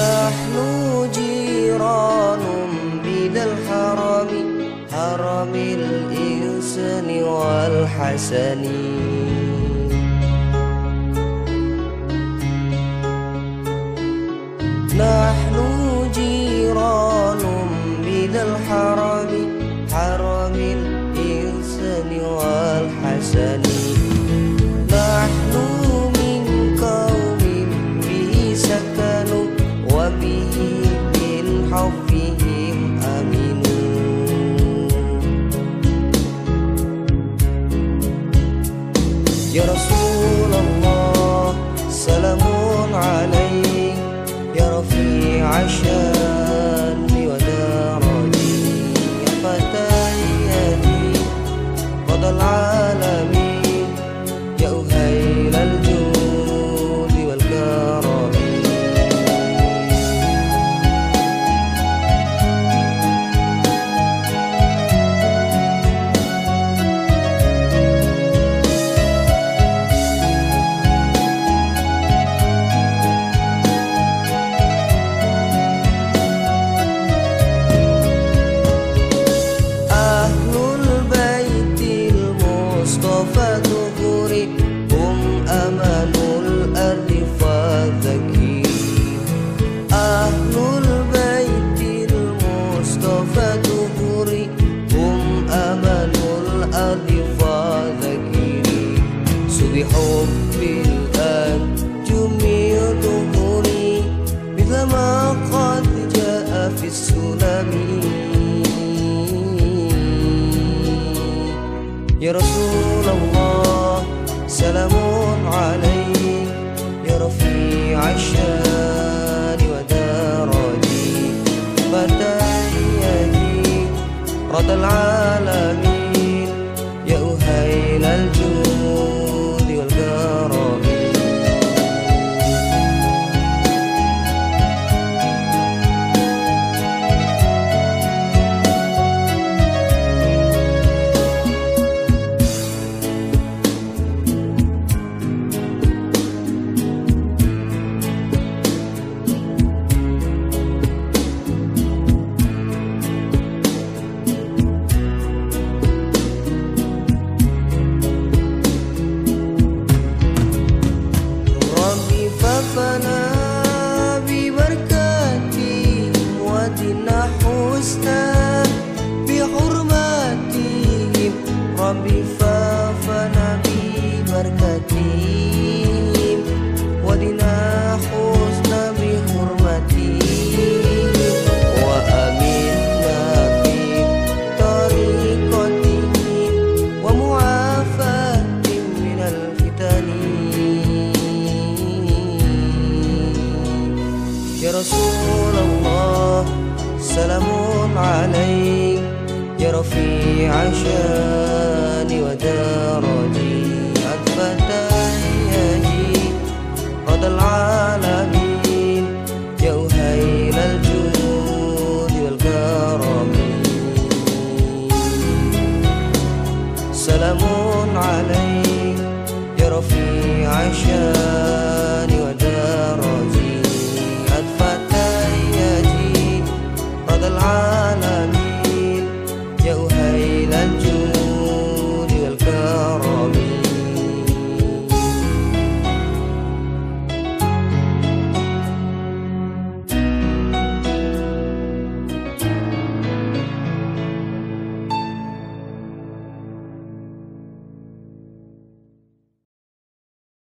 نحن جيران بلا الحرم حرم الإنسان والحسن. رسول الله سلام عليك يا رفيع الشأن. المصطفى ظهوري هم أمان الأرض فذكي أهل البيت المصطفى ظهوري هم أمان الأرض فذكي سبحب الآن جميع ظهوري مثل ما قد جاء في السلم يا رسول سلام عليك يا رفيع الشان ودرجي فتحيتي رضا العالمين. يا أهيل الجود. ودنا حسنا بحرماتهم ربي ففنا ببركاتهم. ودنا حسنا بحرماتهم. وأمنا في طريقتهم ومعافاة من الفتن. يا رسول سلام عليك يا رفيع شان ودرجي. أثبت يجي رضا العالمين. يا أهيل الجود والكرم. سلام عليك يا رفيع الشأن